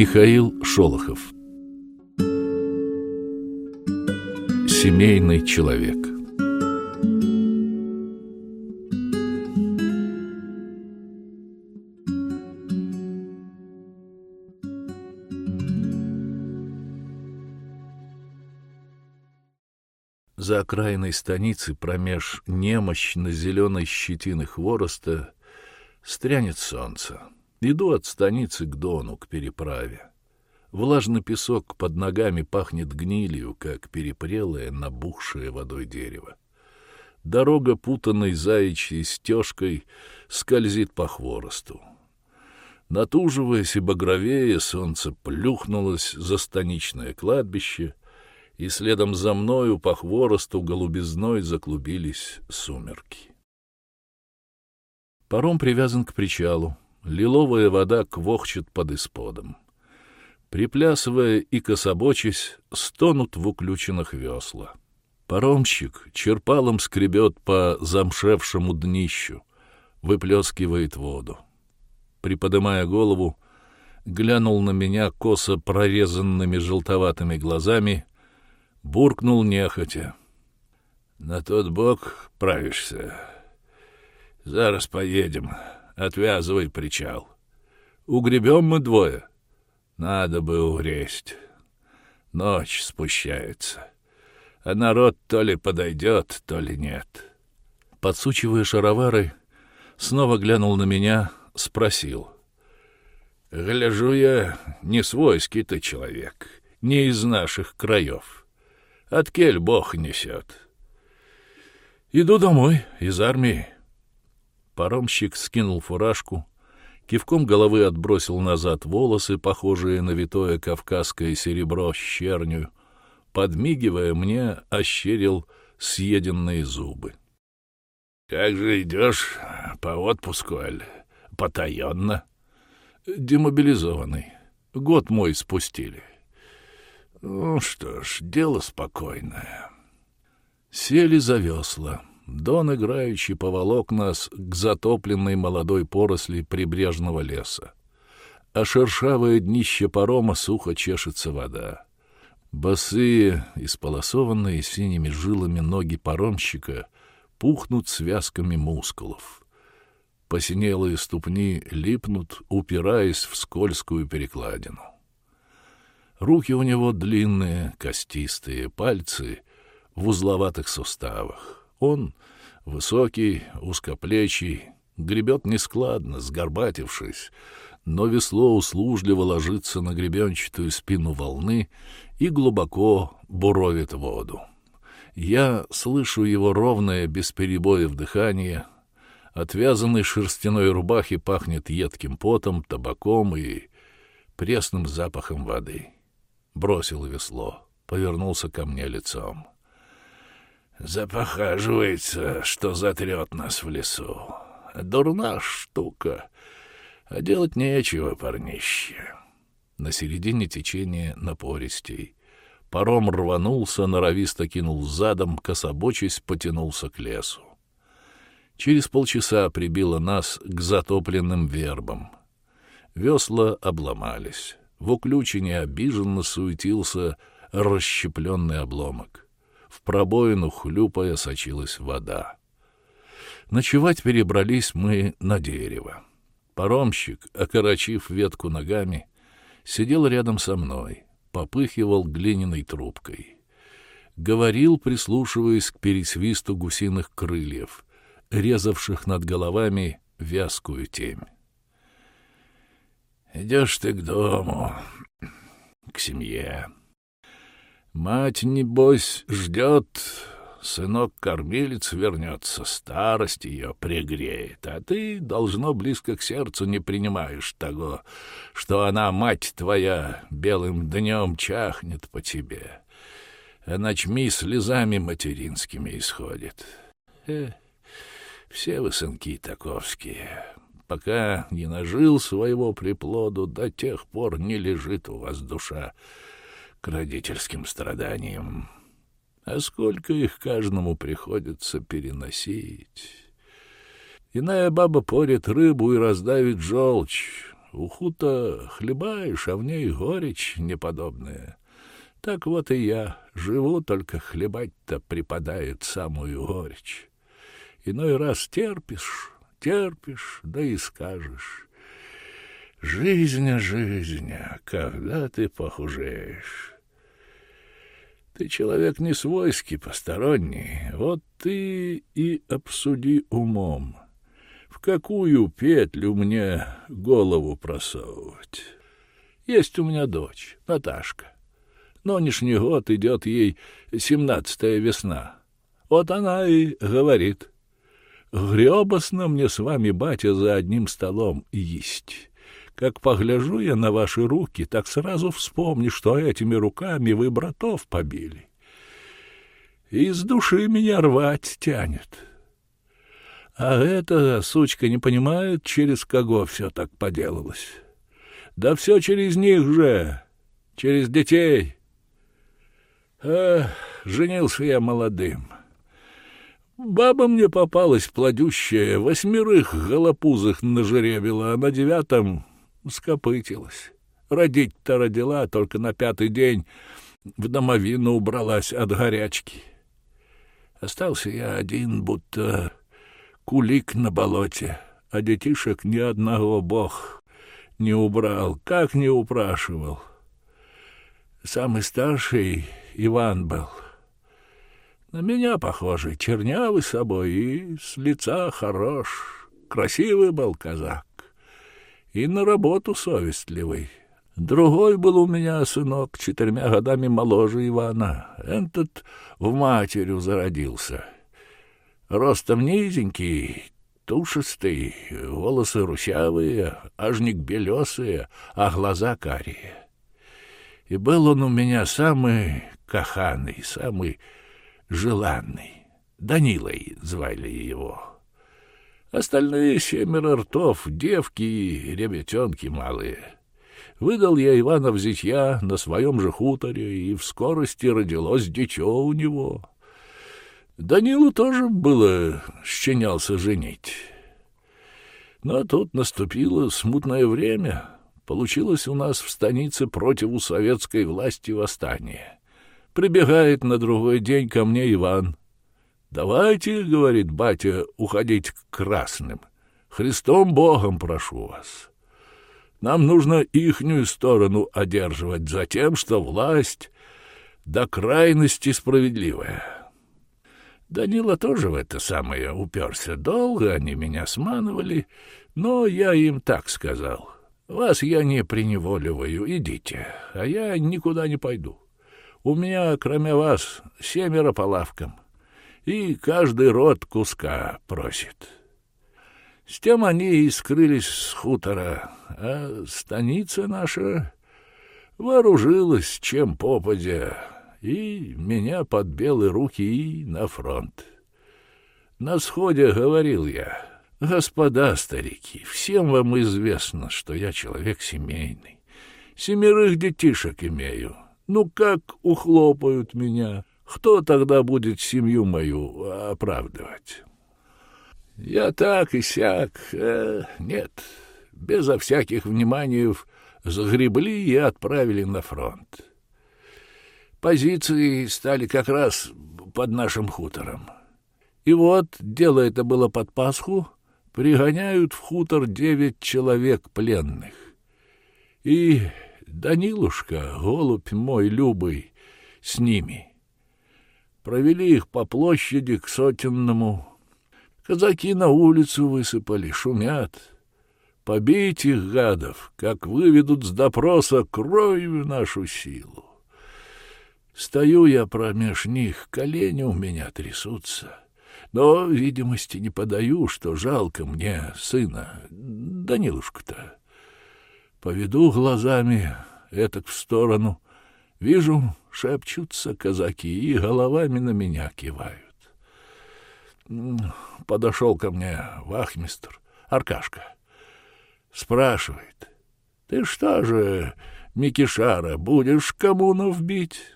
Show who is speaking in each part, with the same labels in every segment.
Speaker 1: Михаил Шолохов Семейный человек За окраиной станицы промеж немощно зеленой щетины хвороста стрянет солнце. Иду от станицы к дону, к переправе. Влажный песок под ногами пахнет гнилью, как перепрелое, набухшее водой дерево. Дорога, путанной заячьей стежкой, скользит по хворосту. Натуживаясь и багровее, солнце плюхнулось за станичное кладбище, и следом за мною по хворосту голубизной заклубились сумерки. Паром привязан к причалу, лиловая вода квохчет под исподом. Приплясывая и кособочись, стонут в уключенных весла. Паромщик черпалом скребет по замшевшему днищу, выплескивает воду. Приподымая голову, глянул на меня косо прорезанными желтоватыми глазами, буркнул нехотя. «На тот бок правишься. Зараз поедем». Отвязывай причал. Угребем мы двое. Надо бы угресть. Ночь спущается. А народ то ли подойдет, то ли нет. Подсучивая шаровары, снова глянул на меня, спросил. «Гляжу я, не свойский ты человек, не из наших краев. От кель Бог несет». «Иду домой, из армии». Паромщик скинул фуражку, кивком головы отбросил назад волосы, похожие на витое кавказское серебро щерню, подмигивая мне, ощерил съеденные зубы. — Как же идешь по отпуску, Аль? Потаенно? — Демобилизованный. Год мой спустили. — Ну что ж, дело спокойное. Сели за весла. Дон играючи поволок нас к затопленной молодой поросли прибрежного леса. А шершавое днище парома сухо чешется вода. Босые, исполосованные синими жилами ноги паромщика пухнут связками мускулов. Посинелые ступни липнут, упираясь в скользкую перекладину. Руки у него длинные, костистые, пальцы в узловатых суставах. Он высокий, узкоплечий, гребет нескладно, сгорбатившись, но весло услужливо ложится на гребенчатую спину волны и глубоко буровит воду. Я слышу его ровное, без перебоев дыхание. Отвязанной шерстяной рубахи пахнет едким потом, табаком и пресным запахом воды. Бросил весло, повернулся ко мне лицом. — Запохаживается, что затрет нас в лесу. Дурна штука. А делать нечего, парнище. На середине течения напористей. Паром рванулся, норовисто кинул задом, кособочись потянулся к лесу. Через полчаса прибило нас к затопленным вербам. Весла обломались. В уключине обиженно суетился расщепленный обломок. В пробоину, хлюпая, сочилась вода. Ночевать перебрались мы на дерево. Паромщик, окорочив ветку ногами, сидел рядом со мной, попыхивал глиняной трубкой. Говорил, прислушиваясь к пересвисту гусиных крыльев, резавших над головами вязкую темь. «Идешь ты к дому, к семье. Мать, небось, ждет, сынок-кормилец вернется, старость ее пригреет, а ты, должно, близко к сердцу не принимаешь того, что она, мать твоя, белым днем чахнет по тебе, а ночми слезами материнскими исходит. Э, все вы сынки таковские, пока не нажил своего приплоду, до тех пор не лежит у вас душа, родительским страданиям. А сколько их каждому приходится переносить. Иная баба порит рыбу и раздавит желчь, Уху-то хлебаешь, а в ней горечь неподобная. Так вот и я живу, только хлебать-то припадает самую горечь. Иной раз терпишь, терпишь, да и скажешь. Жизнь, жизнь, когда ты похужеешь. Ты человек не свойский, посторонний. Вот ты и обсуди умом, в какую петлю мне голову просовывать. Есть у меня дочь, Наташка. Нынешний год идет ей семнадцатая весна. Вот она и говорит. Гребосно мне с вами, батя, за одним столом есть. Как погляжу я на ваши руки, так сразу вспомни, что этими руками вы братов побили. Из души меня рвать тянет. А эта сучка не понимает, через кого все так поделалось. Да все через них же, через детей. Эх, женился я молодым. Баба мне попалась плодющая, восьмерых голопузых нажеребила, а на девятом скопытилась. Родить-то родила, только на пятый день в домовину убралась от горячки. Остался я один, будто кулик на болоте, а детишек ни одного бог не убрал, как не упрашивал. Самый старший Иван был. На меня похожий, чернявый собой и с лица хорош. Красивый был казак и на работу совестливый. Другой был у меня сынок, четырьмя годами моложе Ивана. Этот в матерю зародился. Ростом низенький, тушистый, волосы русявые, ажник белесые, а глаза карие. И был он у меня самый каханный, самый желанный. Данилой звали его. Остальные семеро ртов — девки и ребятенки малые. Выдал я Ивана в зятья на своем же хуторе, и в скорости родилось дитё у него. Данилу тоже было щенялся женить. Но тут наступило смутное время. Получилось у нас в станице против советской власти восстание. Прибегает на другой день ко мне Иван — Давайте, говорит батя, уходить к красным. Христом Богом прошу вас. Нам нужно ихнюю сторону одерживать за тем, что власть до крайности справедливая. Данила тоже в это самое уперся. Долго они меня сманывали, но я им так сказал. Вас я не приневоливаю, идите, а я никуда не пойду. У меня, кроме вас, семеро по лавкам и каждый род куска просит. С тем они и скрылись с хутора, а станица наша вооружилась чем попадя, и меня под белые руки и на фронт. На сходе говорил я, господа старики, всем вам известно, что я человек семейный, семерых детишек имею. Ну как ухлопают меня, кто тогда будет семью мою оправдывать? Я так и сяк. Э, нет, безо всяких вниманий загребли и отправили на фронт. Позиции стали как раз под нашим хутором. И вот, дело это было под Пасху, пригоняют в хутор девять человек пленных. И Данилушка, голубь мой любый, с ними — Провели их по площади к сотенному. Казаки на улицу высыпали, шумят. Побить их, гадов, как выведут с допроса кровью нашу силу. Стою я промеж них, колени у меня трясутся. Но видимости не подаю, что жалко мне сына, Данилушку-то. Поведу глазами этак в сторону. Вижу, шепчутся казаки и головами на меня кивают. Подошел ко мне вахмистр, Аркашка. Спрашивает, ты что же, Микишара, будешь коммунов бить?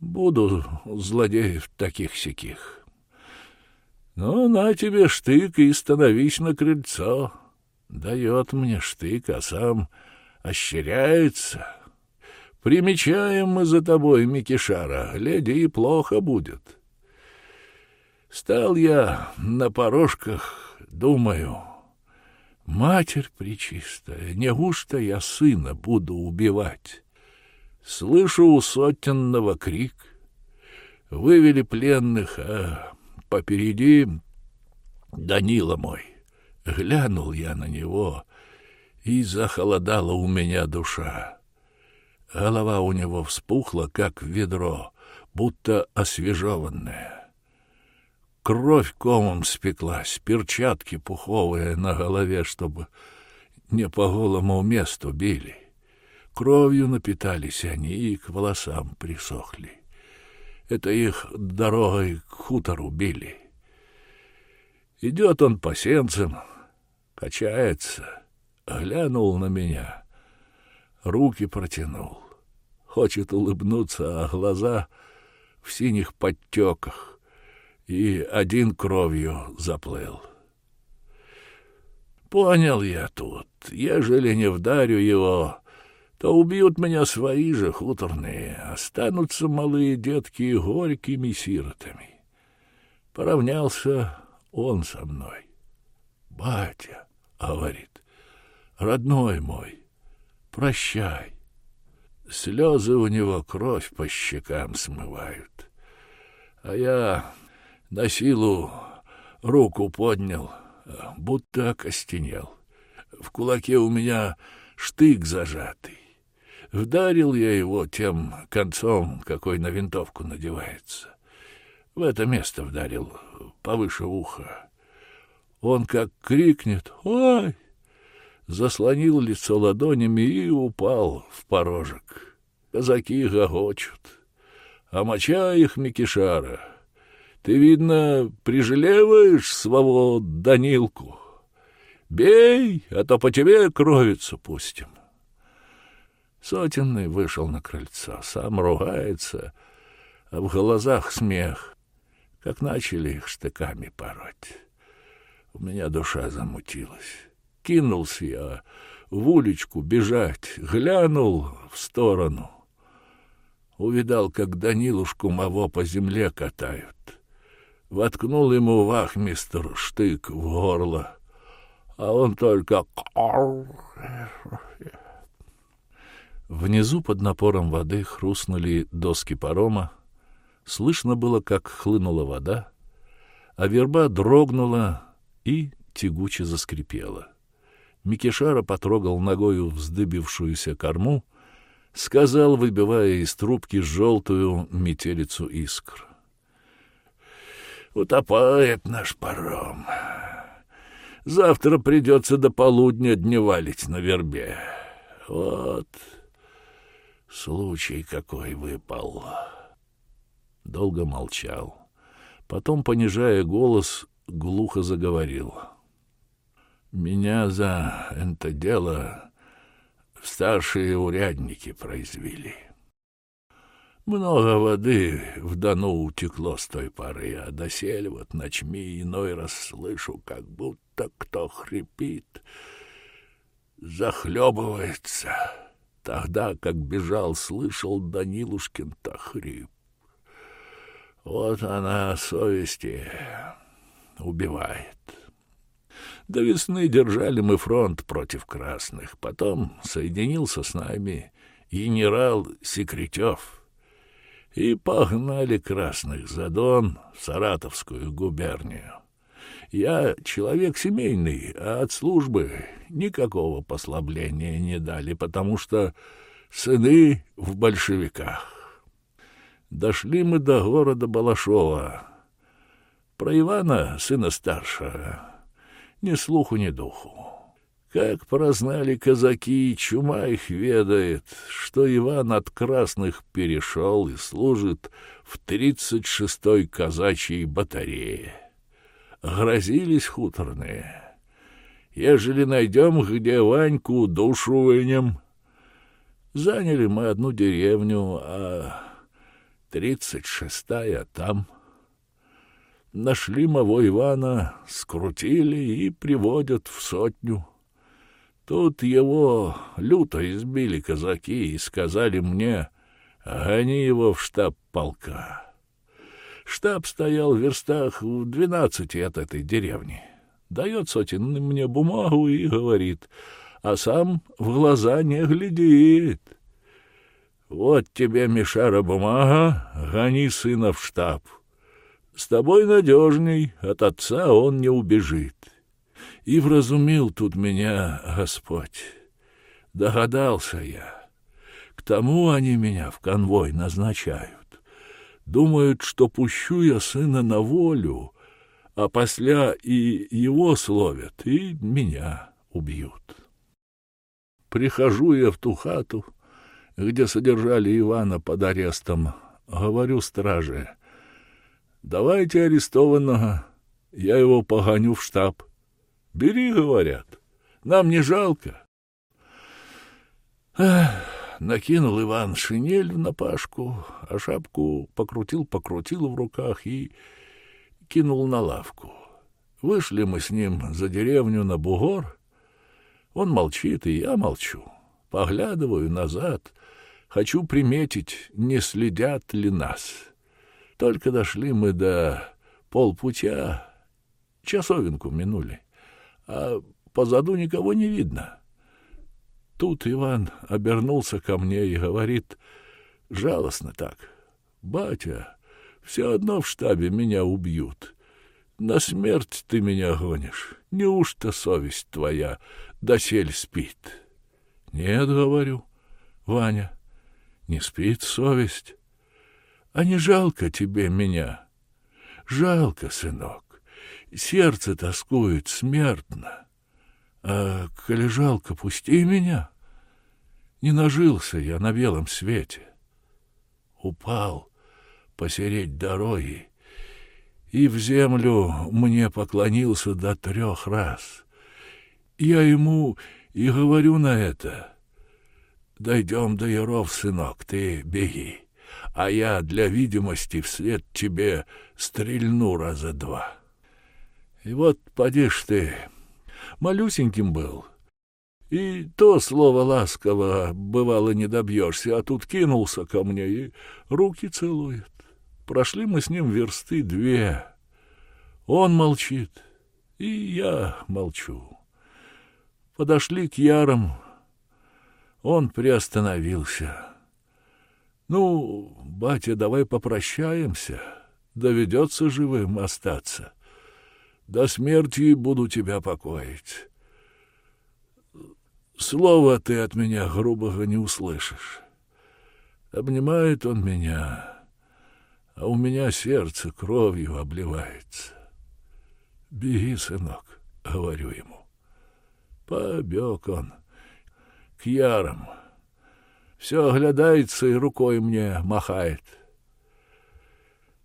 Speaker 1: Буду злодеев таких-сяких. Ну, на тебе штык и становись на крыльцо. Дает мне штык, а сам ощеряется. Примечаем мы за тобой, Микишара, гляди, и плохо будет. Стал я на порожках, думаю, Матерь Пречистая, неужто я сына буду убивать? Слышу у сотенного крик. Вывели пленных, а попереди Данила мой. Глянул я на него, и захолодала у меня душа. Голова у него вспухла, как ведро, будто освежеванная. Кровь комом спеклась, перчатки пуховые на голове, чтобы не по голому месту били. Кровью напитались они и к волосам присохли. Это их дорогой к хутору били. Идет он по сенцам, качается, глянул на меня, руки протянул. Хочет улыбнуться, а глаза в синих подтеках и один кровью заплыл. Понял я тут, ежели не вдарю его, то убьют меня свои же хуторные, останутся малые детки горькими сиротами. Поравнялся он со мной. «Батя», — говорит, — «родной мой, прощай». Слезы у него кровь по щекам смывают. А я на силу руку поднял, будто окостенел. В кулаке у меня штык зажатый. Вдарил я его тем концом, какой на винтовку надевается. В это место вдарил, повыше уха. Он как крикнет «Ой!» Заслонил лицо ладонями и упал в порожек. Казаки гогочут, а моча их Микишара — ты, видно, прижалеваешь своего Данилку. Бей, а то по тебе кровицу пустим. Сотенный вышел на крыльцо, сам ругается, а в глазах смех, как начали их штыками пороть. У меня душа замутилась. Кинулся я в уличку бежать, глянул в сторону. Увидал, как Данилушку маво по земле катают воткнул ему вахмистр штык в горло, а он только...
Speaker 2: Внизу под напором воды хрустнули доски парома, слышно было, как хлынула вода, а верба дрогнула и тягуче заскрипела. Микишара потрогал ногою вздыбившуюся корму, сказал, выбивая из трубки желтую метелицу искр
Speaker 1: утопает наш паром. Завтра придется до полудня дневалить на вербе. Вот случай какой выпал.
Speaker 2: Долго молчал. Потом, понижая голос, глухо заговорил. «Меня за это дело старшие урядники произвели». Много воды в Дону утекло с той поры, а досель вот ночми иной раз слышу, как будто кто хрипит, захлебывается. Тогда, как бежал, слышал Данилушкин-то хрип. Вот она совести убивает. До весны держали мы фронт против красных. Потом соединился с нами генерал Секретев — и погнали красных за Дон в Саратовскую губернию. Я человек семейный, а от службы никакого послабления не дали, потому что сыны в большевиках. Дошли мы до города Балашова. Про Ивана, сына старшего, ни слуху, ни духу. Как прознали казаки, чума их ведает, что Иван от красных перешел и служит в тридцать шестой казачьей батарее. Грозились хуторные. Ежели найдем, где Ваньку, душу вынем. Заняли мы одну деревню, а тридцать шестая там. Нашли моего Ивана, скрутили и приводят в сотню.
Speaker 1: Тут его люто избили казаки и сказали мне, гони его в штаб полка. Штаб стоял в верстах в двенадцати от этой деревни. Дает сотен мне бумагу и говорит, а сам в глаза не глядит. Вот тебе, Мишара, бумага, гони сына в штаб. С тобой надежней, от отца он не убежит. И вразумил тут меня Господь. Догадался я. К тому они меня в конвой назначают. Думают, что пущу я сына на волю, а после и его словят, и меня убьют. Прихожу я в ту хату, где содержали Ивана под арестом. Говорю страже, давайте арестованного, я его погоню в штаб. Бери, говорят, нам не жалко. Эх, накинул Иван шинель на пашку, а шапку покрутил-покрутил в руках и кинул на лавку. Вышли мы с ним за деревню на бугор. Он молчит, и я молчу. Поглядываю назад, хочу приметить, не следят ли нас. Только дошли мы до полпутя, часовенку минули, а позаду никого не видно. Тут Иван обернулся ко мне и говорит, жалостно так, «Батя, все одно в штабе меня убьют. На смерть ты меня гонишь. Неужто совесть твоя досель спит?» «Нет, — говорю, — Ваня, не спит совесть. А не жалко тебе меня? Жалко, сынок. Сердце тоскует смертно. А коли жалко, пусти меня. Не нажился я на белом свете. Упал посереть дороги и в землю мне поклонился до трех раз. Я ему и говорю на это — Дойдем до Яров, сынок, ты беги, а я для видимости вслед тебе стрельну раза два. И вот, подишь ты, малюсеньким был, и то слово ласково, бывало, не добьешься, а тут кинулся ко мне и руки целует. Прошли мы с ним версты две. Он молчит, и я молчу. Подошли к ярам, он приостановился. «Ну, батя, давай попрощаемся. Доведется живым остаться. До смерти буду тебя покоить. Слова ты от меня грубого не услышишь. Обнимает он меня, а у меня сердце кровью обливается. Беги, сынок, — говорю ему. Побег он к ярам. Все оглядается и рукой мне махает.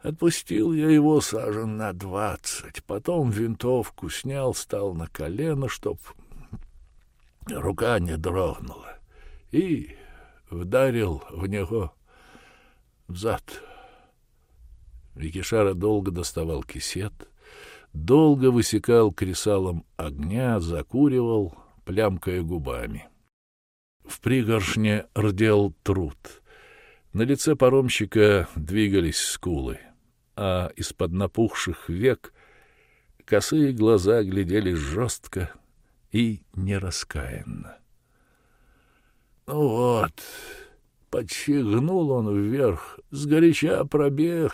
Speaker 1: Отпустил я его сажен на двадцать, потом винтовку снял, стал на колено, чтоб рука не дрогнула, и вдарил в него взад. Викишара долго доставал кисет, долго высекал кресалом огня, закуривал, плямкая губами. В пригоршне рдел труд. На лице паромщика двигались скулы, а из-под напухших век косые глаза глядели жестко и нераскаянно. Ну вот, подщегнул он вверх, сгоряча пробег,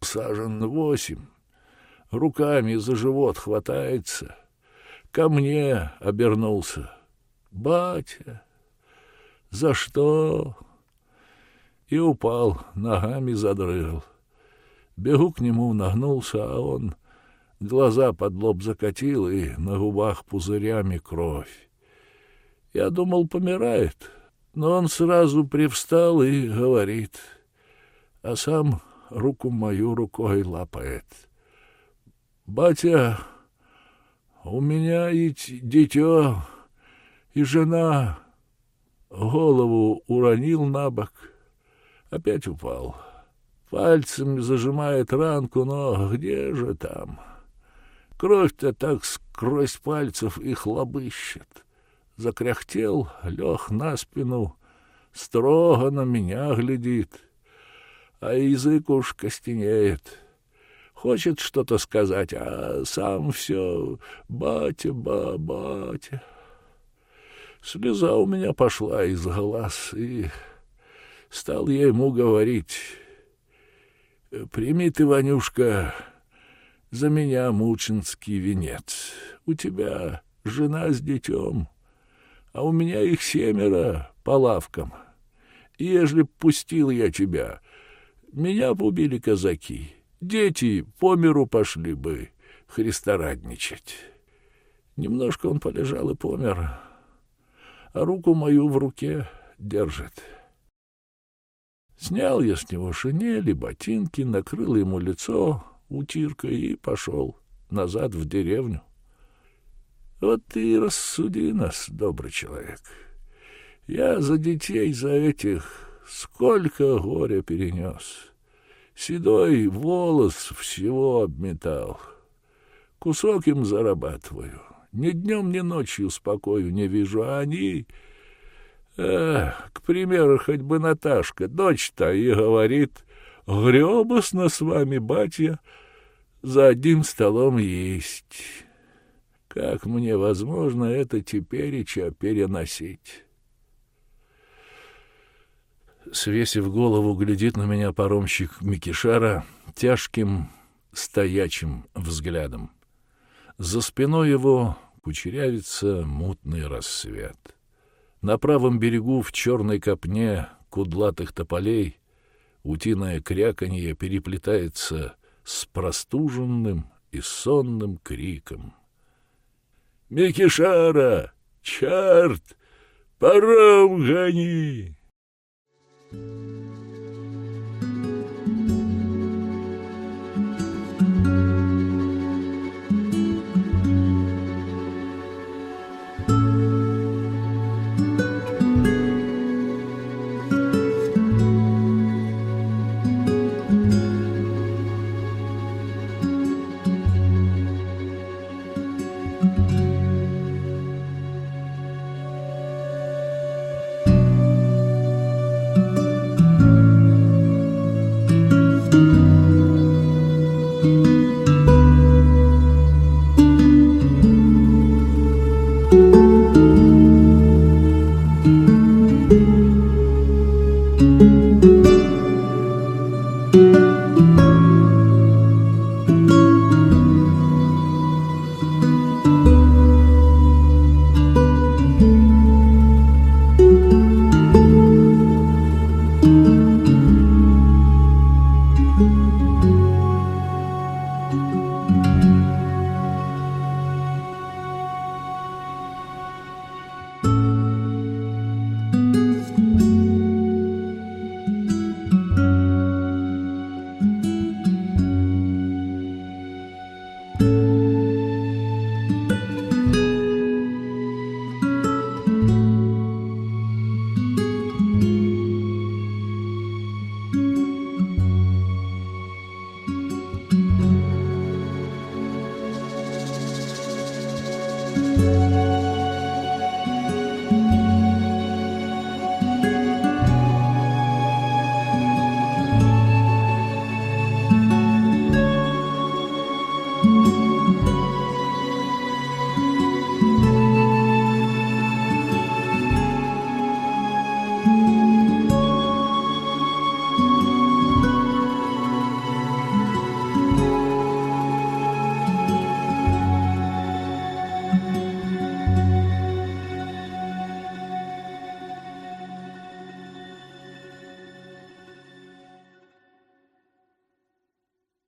Speaker 1: сажен восемь, руками за живот хватается, ко мне обернулся. «Батя!» За что? И упал, ногами задрыгал. Бегу к нему, нагнулся, а он глаза под лоб закатил, и на губах пузырями кровь. Я думал, помирает, но он сразу привстал и говорит, а сам руку мою рукой лапает. «Батя, у меня и дитё, и жена...» голову уронил на бок, опять упал. Пальцем зажимает ранку, но где же там? Кровь-то так сквозь пальцев и хлобыщет.
Speaker 2: закряхтел, лег на спину, строго на меня глядит, а язык уж костенеет. Хочет что-то сказать, а сам все «батя, ба, батя». Слеза у меня пошла из глаз, и стал я ему говорить, «Прими ты, Ванюшка, за меня мученский венец. У тебя жена с детем, а у меня их семеро по лавкам. И ежели пустил я тебя, меня б убили казаки. Дети по миру пошли бы христорадничать. Немножко он полежал и помер, а руку мою в руке держит. Снял я с него шинели, ботинки, накрыл ему лицо утиркой и пошел назад в деревню. Вот ты и рассуди нас, добрый человек. Я за детей, за этих сколько горя перенес. Седой волос всего обметал. Кусок им зарабатываю. Ни днем, ни ночью спокою не вижу, а они... Эх, к примеру, хоть бы Наташка, дочь-то, и говорит, гребосно с вами, батя, за одним столом есть. Как мне возможно это тепереча переносить? Свесив голову, глядит на меня паромщик Микишара тяжким, стоячим взглядом. За спиной его кучерявится мутный рассвет. На правом берегу в черной копне кудлатых тополей утиное кряканье переплетается с простуженным и сонным криком. «Микишара! Черт! Паром гони!»